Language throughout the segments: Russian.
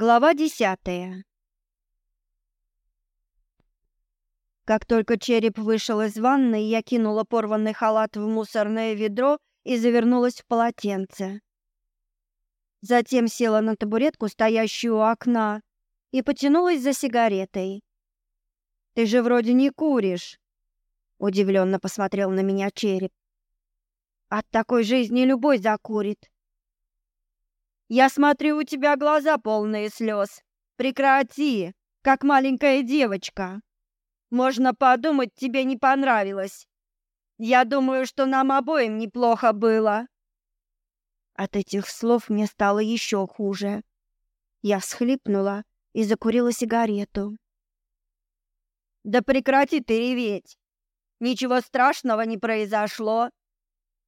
Глава десятая. Как только череп вышел из ванны, я кинула порванный халат в мусорное ведро и завернулась в полотенце. Затем села на табуретку, стоящую у окна, и потянулась за сигаретой. Ты же вроде не куришь, удивленно посмотрел на меня череп. От такой жизни любой закурит. Я смотрю, у тебя глаза полные слез. Прекрати, как маленькая девочка. Можно подумать, тебе не понравилось. Я думаю, что нам обоим неплохо было. От этих слов мне стало еще хуже. Я всхлипнула и закурила сигарету. Да прекрати ты реветь. Ничего страшного не произошло.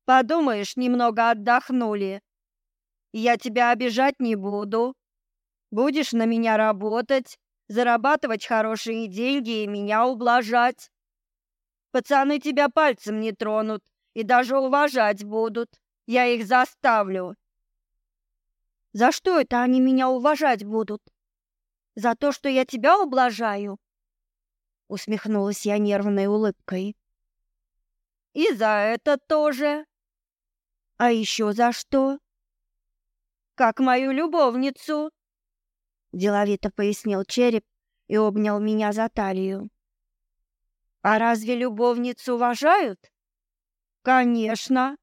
Подумаешь, немного отдохнули. Я тебя обижать не буду. Будешь на меня работать, зарабатывать хорошие деньги и меня ублажать. Пацаны тебя пальцем не тронут и даже уважать будут. Я их заставлю. За что это они меня уважать будут? За то, что я тебя ублажаю? Усмехнулась я нервной улыбкой. И за это тоже. А еще за что? как мою любовницу!» Деловито пояснил череп и обнял меня за талию. «А разве любовницу уважают?» «Конечно!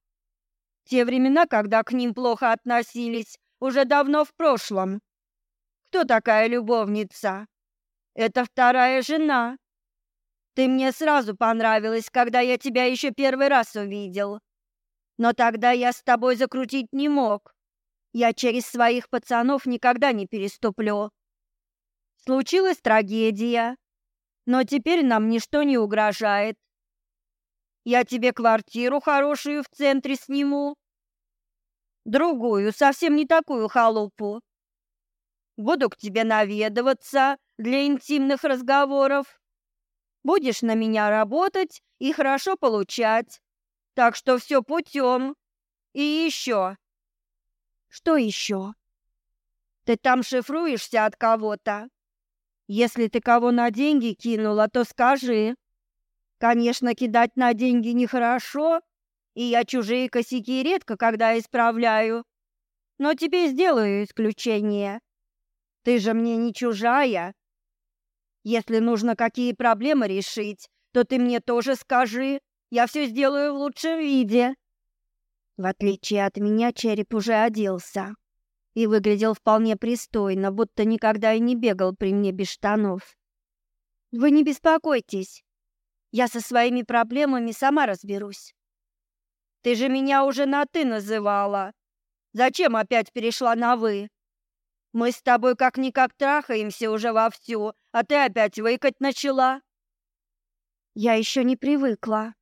Те времена, когда к ним плохо относились, уже давно в прошлом. Кто такая любовница? Это вторая жена. Ты мне сразу понравилась, когда я тебя еще первый раз увидел. Но тогда я с тобой закрутить не мог» Я через своих пацанов никогда не переступлю. Случилась трагедия, но теперь нам ничто не угрожает. Я тебе квартиру хорошую в центре сниму. Другую, совсем не такую халупу. Буду к тебе наведываться для интимных разговоров. Будешь на меня работать и хорошо получать. Так что все путем. И еще. Что еще? Ты там шифруешься от кого-то. Если ты кого на деньги кинула, то скажи. Конечно, кидать на деньги нехорошо, и я чужие косяки редко когда исправляю. Но тебе сделаю исключение. Ты же мне не чужая. Если нужно какие проблемы решить, то ты мне тоже скажи. Я все сделаю в лучшем виде. В отличие от меня, череп уже оделся и выглядел вполне пристойно, будто никогда и не бегал при мне без штанов. «Вы не беспокойтесь, я со своими проблемами сама разберусь». «Ты же меня уже на «ты» называла. Зачем опять перешла на «вы»?» «Мы с тобой как-никак трахаемся уже вовсю, а ты опять выкать начала». «Я еще не привыкла».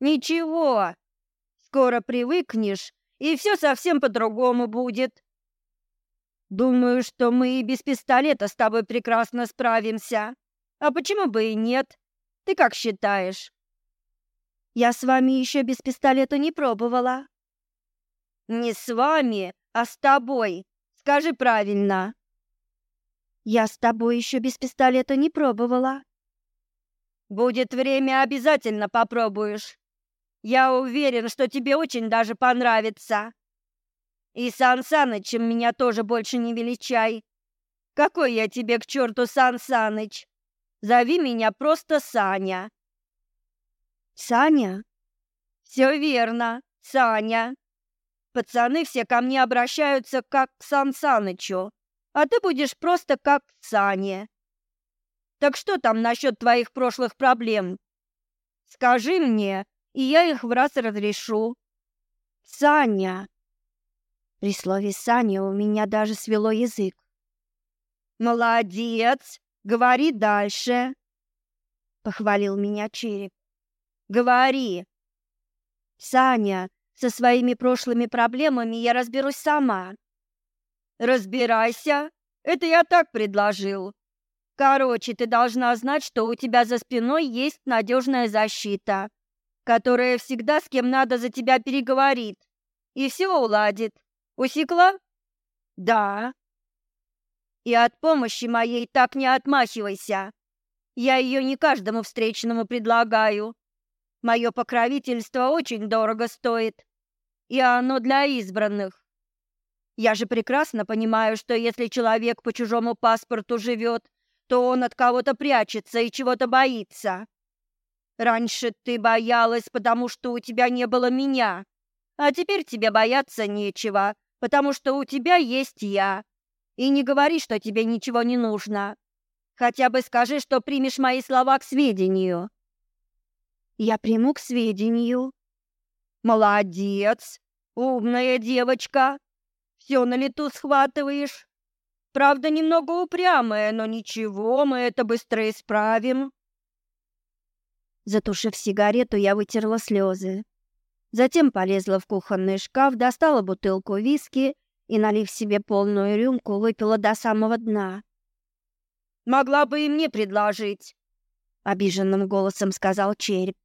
«Ничего, скоро привыкнешь, и все совсем по-другому будет. Думаю, что мы и без пистолета с тобой прекрасно справимся. А почему бы и нет? Ты как считаешь? Я с вами еще без пистолета не пробовала. Не с вами, а с тобой. Скажи правильно. Я с тобой еще без пистолета не пробовала. Будет время, обязательно попробуешь. Я уверен, что тебе очень даже понравится. И Сан Санычем меня тоже больше не величай. Какой я тебе к черту Сан Саныч? Зови меня просто Саня. Саня? Все верно, Саня. Пацаны все ко мне обращаются как к Сан Санычу, а ты будешь просто как к Сане. Так что там насчет твоих прошлых проблем? Скажи мне, и я их в раз разрешу. Саня! При слове «Саня» у меня даже свело язык. «Молодец! Говори дальше!» — похвалил меня череп. «Говори!» «Саня, со своими прошлыми проблемами я разберусь сама». «Разбирайся! Это я так предложил. Короче, ты должна знать, что у тебя за спиной есть надежная защита которая всегда с кем надо за тебя переговорит и все уладит. Усекла? Да. И от помощи моей так не отмахивайся. Я ее не каждому встречному предлагаю. Мое покровительство очень дорого стоит, и оно для избранных. Я же прекрасно понимаю, что если человек по чужому паспорту живет, то он от кого-то прячется и чего-то боится. Раньше ты боялась, потому что у тебя не было меня. А теперь тебе бояться нечего, потому что у тебя есть я. И не говори, что тебе ничего не нужно. Хотя бы скажи, что примешь мои слова к сведению. Я приму к сведению. Молодец, умная девочка. Все на лету схватываешь. Правда, немного упрямая, но ничего, мы это быстро исправим. Затушив сигарету, я вытерла слезы. Затем полезла в кухонный шкаф, достала бутылку виски и, налив себе полную рюмку, выпила до самого дна. «Могла бы и мне предложить», — обиженным голосом сказал череп.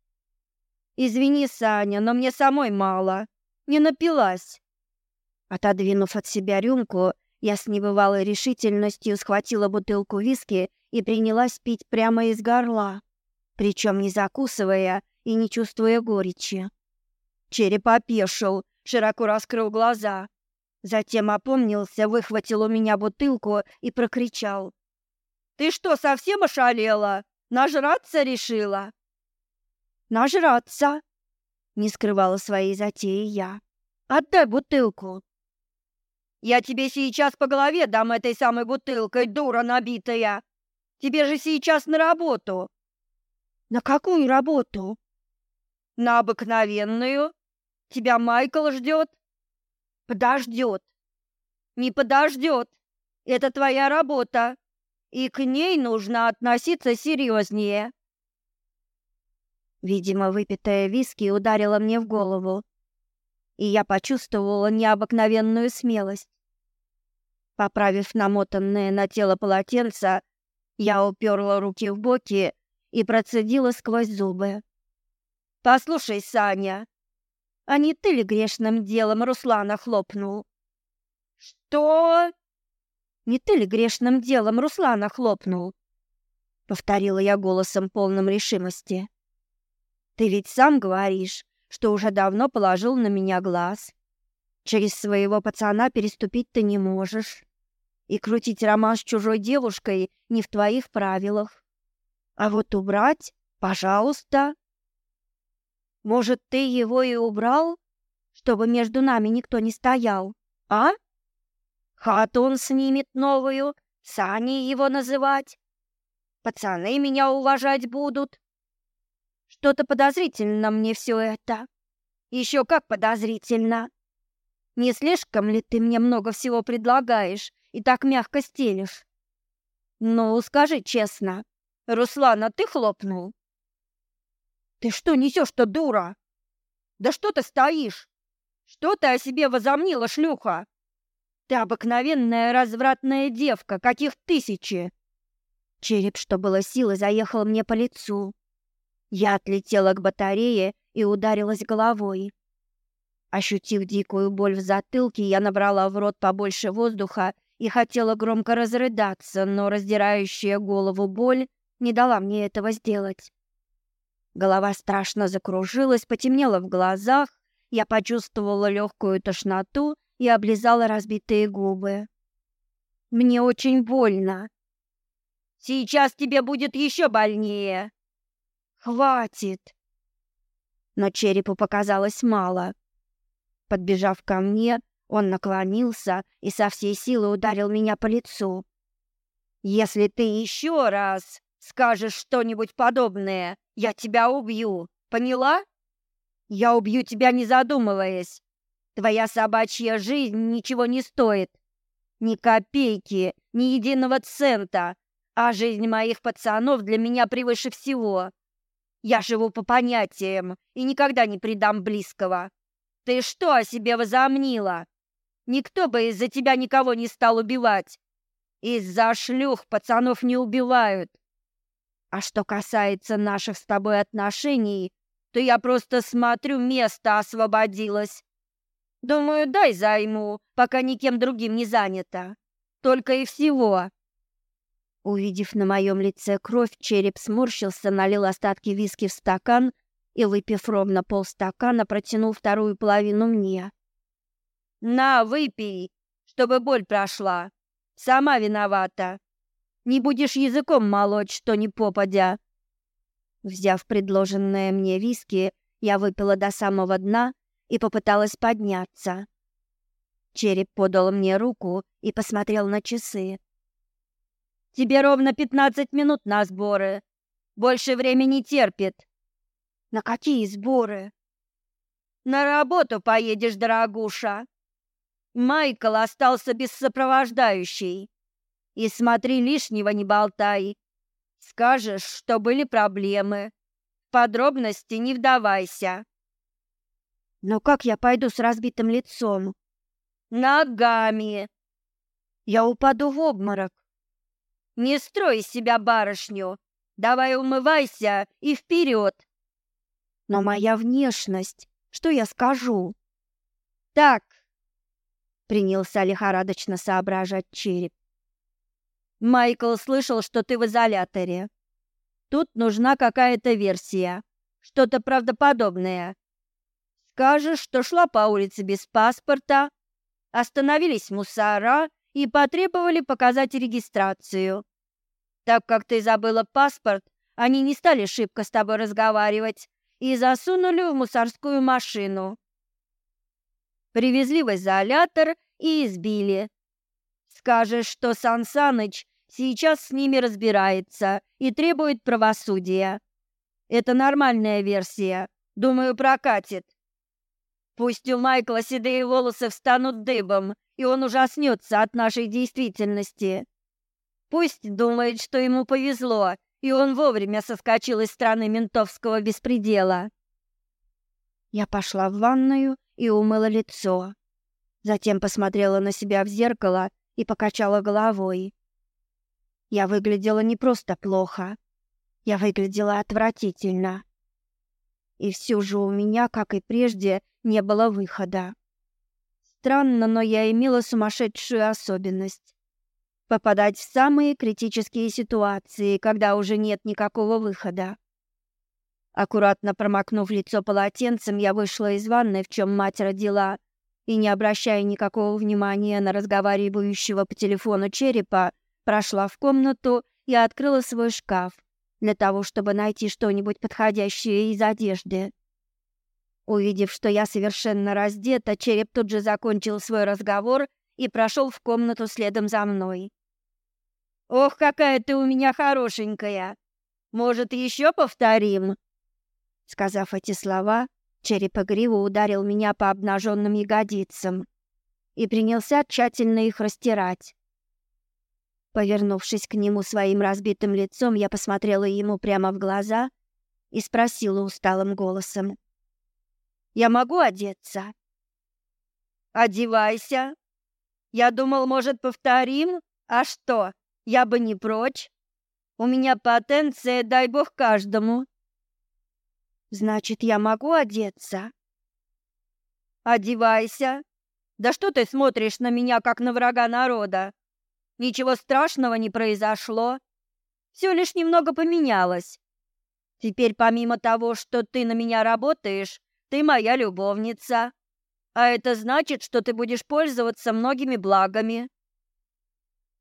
«Извини, Саня, но мне самой мало. Не напилась». Отодвинув от себя рюмку, я с небывалой решительностью схватила бутылку виски и принялась пить прямо из горла. Причем не закусывая и не чувствуя горечи. Череп опешил, широко раскрыл глаза. Затем опомнился, выхватил у меня бутылку и прокричал. «Ты что, совсем ошалела? Нажраться решила?» «Нажраться!» — не скрывала своей затеи я. «Отдай бутылку!» «Я тебе сейчас по голове дам этой самой бутылкой, дура набитая! Тебе же сейчас на работу! на какую работу? На обыкновенную. Тебя Майкл ждет? Подождет. Не подождет. Это твоя работа. И к ней нужно относиться серьезнее. Видимо, выпитая виски ударила мне в голову, и я почувствовала необыкновенную смелость. Поправив намотанное на тело полотенце, я уперла руки в боки и процедила сквозь зубы. «Послушай, Саня, а не ты ли грешным делом Руслана хлопнул?» «Что?» «Не ты ли грешным делом Руслана хлопнул?» Повторила я голосом полным решимости. «Ты ведь сам говоришь, что уже давно положил на меня глаз. Через своего пацана переступить ты не можешь. И крутить роман с чужой девушкой не в твоих правилах. А вот убрать, пожалуйста. Может, ты его и убрал, чтобы между нами никто не стоял, а? Хатун снимет новую, Сани его называть. Пацаны меня уважать будут. Что-то подозрительно мне все это. Еще как подозрительно. Не слишком ли ты мне много всего предлагаешь и так мягко стелишь? Ну, скажи честно, Руслана, ты хлопнул? Ты что несешь-то, дура? Да что ты стоишь? Что ты о себе возомнила, шлюха? Ты обыкновенная развратная девка, каких тысячи. Череп, что было силы, заехал мне по лицу. Я отлетела к батарее и ударилась головой. Ощутив дикую боль в затылке, я набрала в рот побольше воздуха и хотела громко разрыдаться, но раздирающая голову боль не дала мне этого сделать. Голова страшно закружилась, потемнело в глазах, я почувствовала легкую тошноту и облизала разбитые губы. Мне очень больно. Сейчас тебе будет еще больнее. Хватит. Но черепу показалось мало. Подбежав ко мне, он наклонился и со всей силы ударил меня по лицу. Если ты еще раз Скажешь что-нибудь подобное, я тебя убью. Поняла? Я убью тебя, не задумываясь. Твоя собачья жизнь ничего не стоит. Ни копейки, ни единого цента. А жизнь моих пацанов для меня превыше всего. Я живу по понятиям и никогда не предам близкого. Ты что о себе возомнила? Никто бы из-за тебя никого не стал убивать. Из-за шлюх пацанов не убивают. А что касается наших с тобой отношений, то я просто смотрю, место освободилось. Думаю, дай займу, пока никем другим не занято. Только и всего. Увидев на моем лице кровь, череп сморщился, налил остатки виски в стакан и, выпив ровно полстакана, протянул вторую половину мне. «На, выпей, чтобы боль прошла. Сама виновата. Не будешь языком молоть, что ни попадя. Взяв предложенное мне виски, я выпила до самого дна и попыталась подняться. Череп подал мне руку и посмотрел на часы. «Тебе ровно пятнадцать минут на сборы. Больше времени терпит». «На какие сборы?» «На работу поедешь, дорогуша». Майкл остался без сопровождающей и смотри лишнего не болтай. Скажешь, что были проблемы. В подробности не вдавайся. Но как я пойду с разбитым лицом? Ногами. Я упаду в обморок. Не строй себя барышню. Давай умывайся и вперед. Но моя внешность, что я скажу? Так, принялся лихорадочно соображать череп. Майкл слышал, что ты в изоляторе. Тут нужна какая-то версия, что-то правдоподобное. Скажешь, что шла по улице без паспорта, остановились мусора и потребовали показать регистрацию. Так как ты забыла паспорт, они не стали шибко с тобой разговаривать и засунули в мусорскую машину. Привезли в изолятор и избили. Скажешь, что Сан Саныч Сейчас с ними разбирается и требует правосудия. Это нормальная версия. Думаю, прокатит. Пусть у Майкла седые волосы встанут дыбом, и он ужаснется от нашей действительности. Пусть думает, что ему повезло, и он вовремя соскочил из страны ментовского беспредела. Я пошла в ванную и умыла лицо. Затем посмотрела на себя в зеркало и покачала головой. Я выглядела не просто плохо. Я выглядела отвратительно. И все же у меня, как и прежде, не было выхода. Странно, но я имела сумасшедшую особенность. Попадать в самые критические ситуации, когда уже нет никакого выхода. Аккуратно промокнув лицо полотенцем, я вышла из ванной, в чем мать родила, и, не обращая никакого внимания на разговаривающего по телефону черепа, Прошла в комнату, и открыла свой шкаф для того, чтобы найти что-нибудь подходящее из одежды. Увидев, что я совершенно раздета, череп тут же закончил свой разговор и прошел в комнату следом за мной. «Ох, какая ты у меня хорошенькая! Может, еще повторим?» Сказав эти слова, череп игриво ударил меня по обнаженным ягодицам и принялся тщательно их растирать. Повернувшись к нему своим разбитым лицом, я посмотрела ему прямо в глаза и спросила усталым голосом. «Я могу одеться?» «Одевайся. Я думал, может, повторим? А что, я бы не прочь. У меня потенция, дай бог каждому». «Значит, я могу одеться?» «Одевайся. Да что ты смотришь на меня, как на врага народа?» Ничего страшного не произошло. Все лишь немного поменялось. Теперь помимо того, что ты на меня работаешь, ты моя любовница. А это значит, что ты будешь пользоваться многими благами.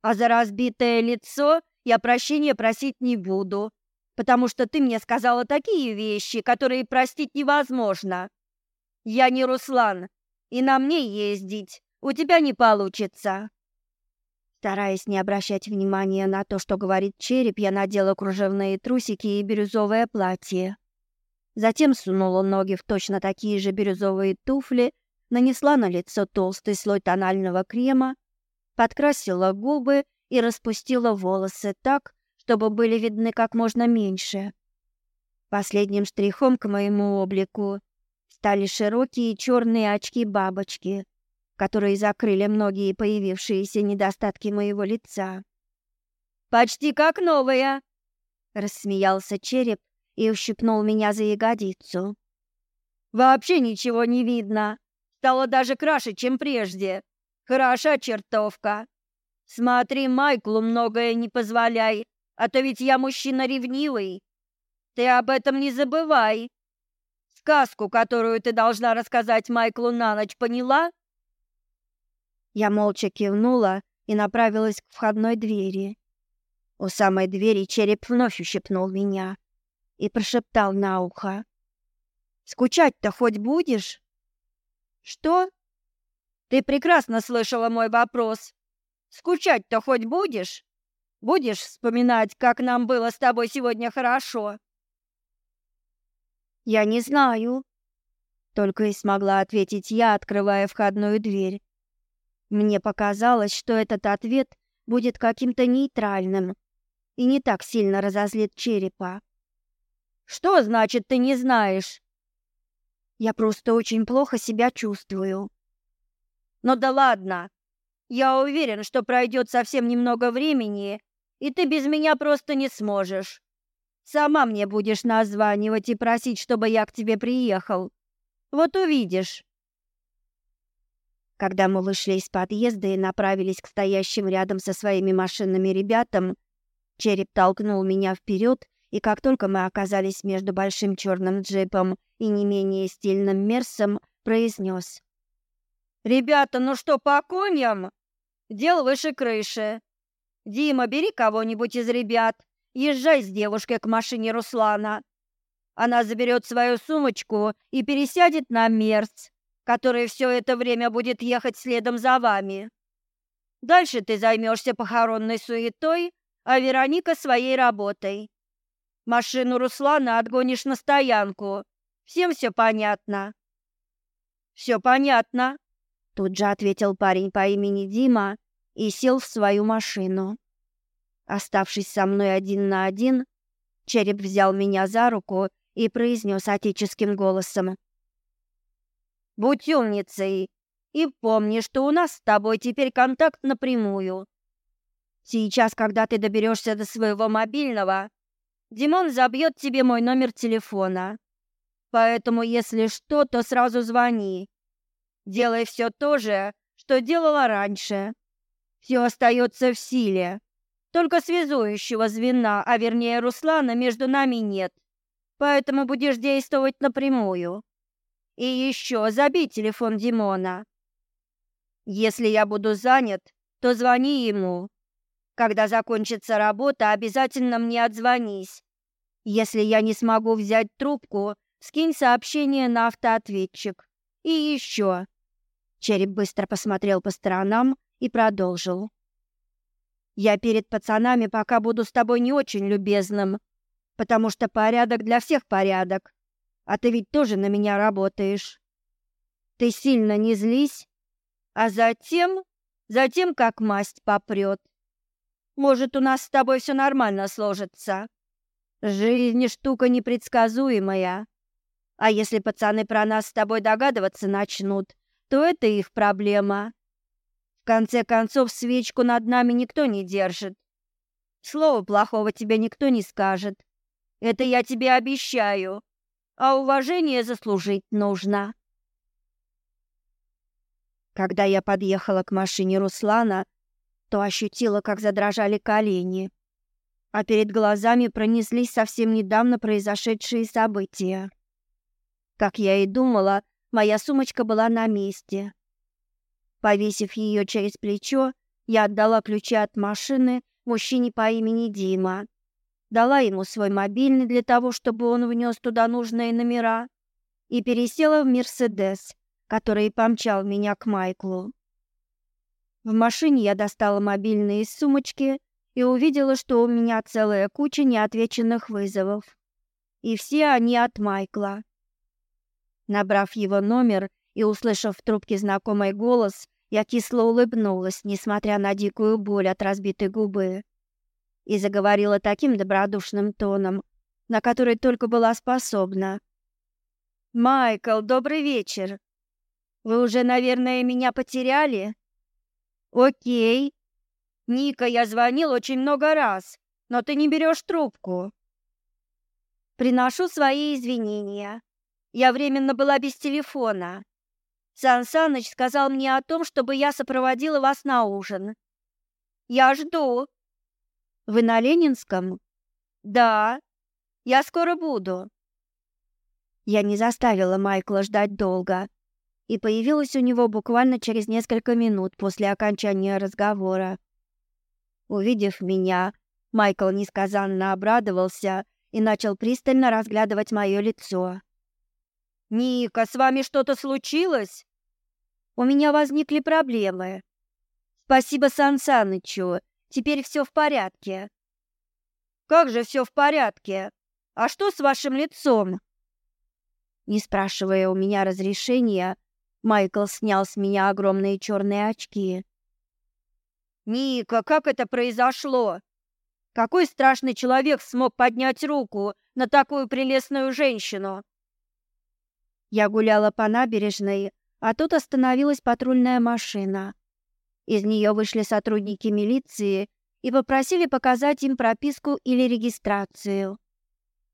А за разбитое лицо я прощения просить не буду, потому что ты мне сказала такие вещи, которые простить невозможно. Я не Руслан, и на мне ездить у тебя не получится. Стараясь не обращать внимания на то, что говорит череп, я надела кружевные трусики и бирюзовое платье. Затем сунула ноги в точно такие же бирюзовые туфли, нанесла на лицо толстый слой тонального крема, подкрасила губы и распустила волосы так, чтобы были видны как можно меньше. Последним штрихом к моему облику стали широкие черные очки-бабочки которые закрыли многие появившиеся недостатки моего лица. «Почти как новая!» — рассмеялся череп и ущипнул меня за ягодицу. «Вообще ничего не видно. Стало даже краше, чем прежде. Хороша чертовка. Смотри, Майклу многое не позволяй, а то ведь я мужчина ревнивый. Ты об этом не забывай. Сказку, которую ты должна рассказать Майклу на ночь, поняла?» Я молча кивнула и направилась к входной двери. У самой двери череп вновь ущипнул меня и прошептал на ухо. «Скучать-то хоть будешь?» «Что?» «Ты прекрасно слышала мой вопрос. Скучать-то хоть будешь? Будешь вспоминать, как нам было с тобой сегодня хорошо?» «Я не знаю», — только и смогла ответить я, открывая входную дверь. Мне показалось, что этот ответ будет каким-то нейтральным и не так сильно разозлит черепа. «Что значит, ты не знаешь?» «Я просто очень плохо себя чувствую». «Ну да ладно. Я уверен, что пройдет совсем немного времени, и ты без меня просто не сможешь. Сама мне будешь названивать и просить, чтобы я к тебе приехал. Вот увидишь». Когда мы вышли из подъезда и направились к стоящим рядом со своими машинами ребятам, череп толкнул меня вперед, и как только мы оказались между большим черным джипом и не менее стильным мерсом, произнес. «Ребята, ну что, по коням? Дело выше крыши. Дима, бери кого-нибудь из ребят, езжай с девушкой к машине Руслана. Она заберет свою сумочку и пересядет на мерц который все это время будет ехать следом за вами. Дальше ты займешься похоронной суетой, а Вероника своей работой. Машину Руслана отгонишь на стоянку. Всем все понятно. Все понятно, тут же ответил парень по имени Дима и сел в свою машину. Оставшись со мной один на один, череп взял меня за руку и произнес отеческим голосом: Будь умницей и помни, что у нас с тобой теперь контакт напрямую. Сейчас, когда ты доберешься до своего мобильного, Димон забьет тебе мой номер телефона. Поэтому, если что, то сразу звони. Делай все то же, что делала раньше. Все остается в силе. Только связующего звена, а вернее Руслана, между нами нет. Поэтому будешь действовать напрямую. И еще забей телефон Димона. Если я буду занят, то звони ему. Когда закончится работа, обязательно мне отзвонись. Если я не смогу взять трубку, скинь сообщение на автоответчик. И еще. Череп быстро посмотрел по сторонам и продолжил. Я перед пацанами пока буду с тобой не очень любезным, потому что порядок для всех порядок а ты ведь тоже на меня работаешь. Ты сильно не злись, а затем, затем как масть попрет. Может, у нас с тобой все нормально сложится. Жизнь штука непредсказуемая. А если пацаны про нас с тобой догадываться начнут, то это их проблема. В конце концов, свечку над нами никто не держит. Слово плохого тебе никто не скажет. Это я тебе обещаю а уважение заслужить нужно. Когда я подъехала к машине Руслана, то ощутила, как задрожали колени, а перед глазами пронеслись совсем недавно произошедшие события. Как я и думала, моя сумочка была на месте. Повесив ее через плечо, я отдала ключи от машины мужчине по имени Дима, дала ему свой мобильный для того, чтобы он внес туда нужные номера, и пересела в «Мерседес», который помчал меня к Майклу. В машине я достала мобильные из сумочки и увидела, что у меня целая куча неотвеченных вызовов. И все они от Майкла. Набрав его номер и услышав в трубке знакомый голос, я кисло улыбнулась, несмотря на дикую боль от разбитой губы и заговорила таким добродушным тоном, на который только была способна. «Майкл, добрый вечер. Вы уже, наверное, меня потеряли?» «Окей. Ника, я звонил очень много раз, но ты не берешь трубку». «Приношу свои извинения. Я временно была без телефона. Сан Саныч сказал мне о том, чтобы я сопроводила вас на ужин. Я жду». Вы на Ленинском? Да. Я скоро буду. Я не заставила Майкла ждать долго и появилась у него буквально через несколько минут после окончания разговора. Увидев меня, Майкл несказанно обрадовался и начал пристально разглядывать мое лицо. «Ника, с вами что-то случилось?» «У меня возникли проблемы. Спасибо Сан Санычу. Теперь все в порядке. Как же все в порядке? А что с вашим лицом? Не спрашивая у меня разрешения, Майкл снял с меня огромные черные очки. Ника, как это произошло? Какой страшный человек смог поднять руку на такую прелестную женщину? Я гуляла по набережной, а тут остановилась патрульная машина. Из нее вышли сотрудники милиции и попросили показать им прописку или регистрацию.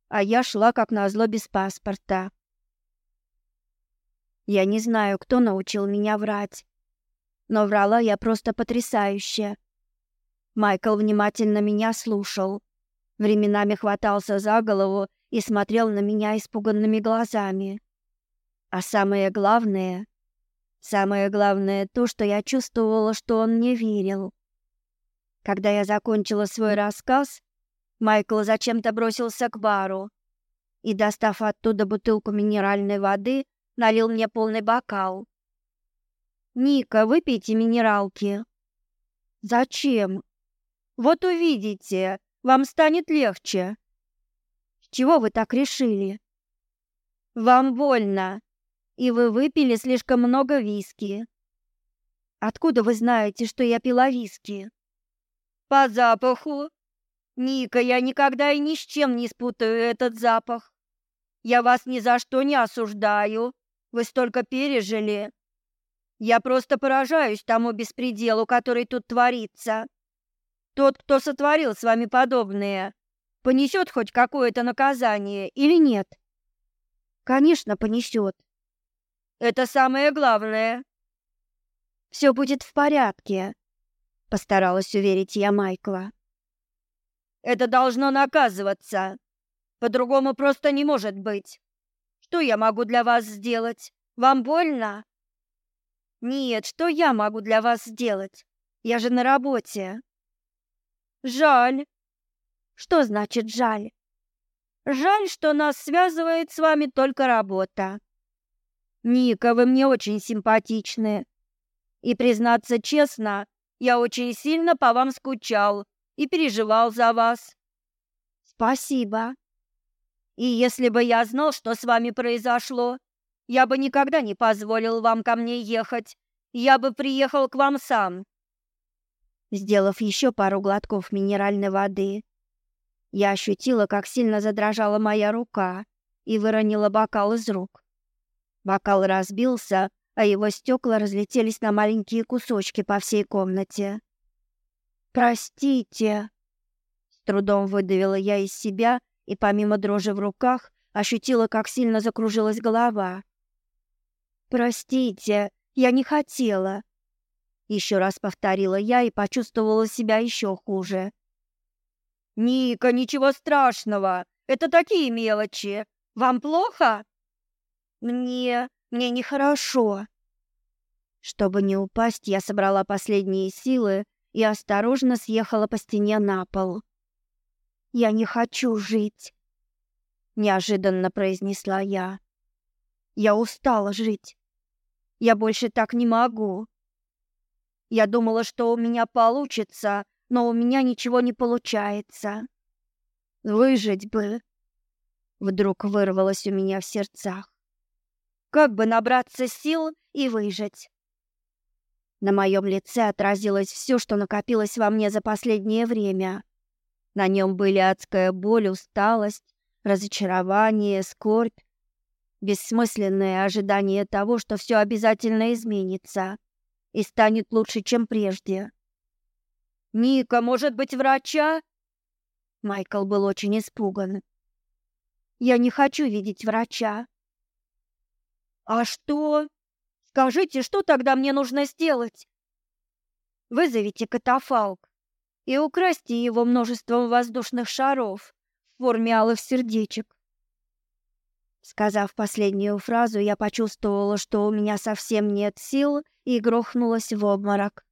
А я шла, как назло, без паспорта. Я не знаю, кто научил меня врать. Но врала я просто потрясающе. Майкл внимательно меня слушал. Временами хватался за голову и смотрел на меня испуганными глазами. А самое главное, Самое главное то, что я чувствовала, что он не верил. Когда я закончила свой рассказ, Майкл зачем-то бросился к бару и, достав оттуда бутылку минеральной воды, налил мне полный бокал. «Ника, выпейте минералки». «Зачем?» «Вот увидите, вам станет легче». «С чего вы так решили?» «Вам больно и вы выпили слишком много виски. Откуда вы знаете, что я пила виски? По запаху. Ника, я никогда и ни с чем не спутаю этот запах. Я вас ни за что не осуждаю. Вы столько пережили. Я просто поражаюсь тому беспределу, который тут творится. Тот, кто сотворил с вами подобное, понесет хоть какое-то наказание или нет? Конечно, понесет. Это самое главное. Все будет в порядке, постаралась уверить я Майкла. Это должно наказываться. По-другому просто не может быть. Что я могу для вас сделать? Вам больно? Нет, что я могу для вас сделать? Я же на работе. Жаль. Что значит жаль? Жаль, что нас связывает с вами только работа. Ника, вы мне очень симпатичны. И, признаться честно, я очень сильно по вам скучал и переживал за вас. Спасибо. И если бы я знал, что с вами произошло, я бы никогда не позволил вам ко мне ехать. Я бы приехал к вам сам. Сделав еще пару глотков минеральной воды, я ощутила, как сильно задрожала моя рука и выронила бокал из рук. Бокал разбился, а его стекла разлетелись на маленькие кусочки по всей комнате. «Простите!» С трудом выдавила я из себя и, помимо дрожи в руках, ощутила, как сильно закружилась голова. «Простите, я не хотела!» Еще раз повторила я и почувствовала себя еще хуже. «Ника, ничего страшного! Это такие мелочи! Вам плохо?» Мне... мне нехорошо. Чтобы не упасть, я собрала последние силы и осторожно съехала по стене на пол. Я не хочу жить, неожиданно произнесла я. Я устала жить. Я больше так не могу. Я думала, что у меня получится, но у меня ничего не получается. Выжить бы. Вдруг вырвалось у меня в сердцах как бы набраться сил и выжить. На моем лице отразилось все, что накопилось во мне за последнее время. На нем были адская боль, усталость, разочарование, скорбь, бессмысленное ожидание того, что все обязательно изменится и станет лучше, чем прежде. «Ника, может быть, врача?» Майкл был очень испуган. «Я не хочу видеть врача», а что? Скажите, что тогда мне нужно сделать? Вызовите катафалк и украсьте его множеством воздушных шаров в форме алых сердечек. Сказав последнюю фразу, я почувствовала, что у меня совсем нет сил, и грохнулась в обморок.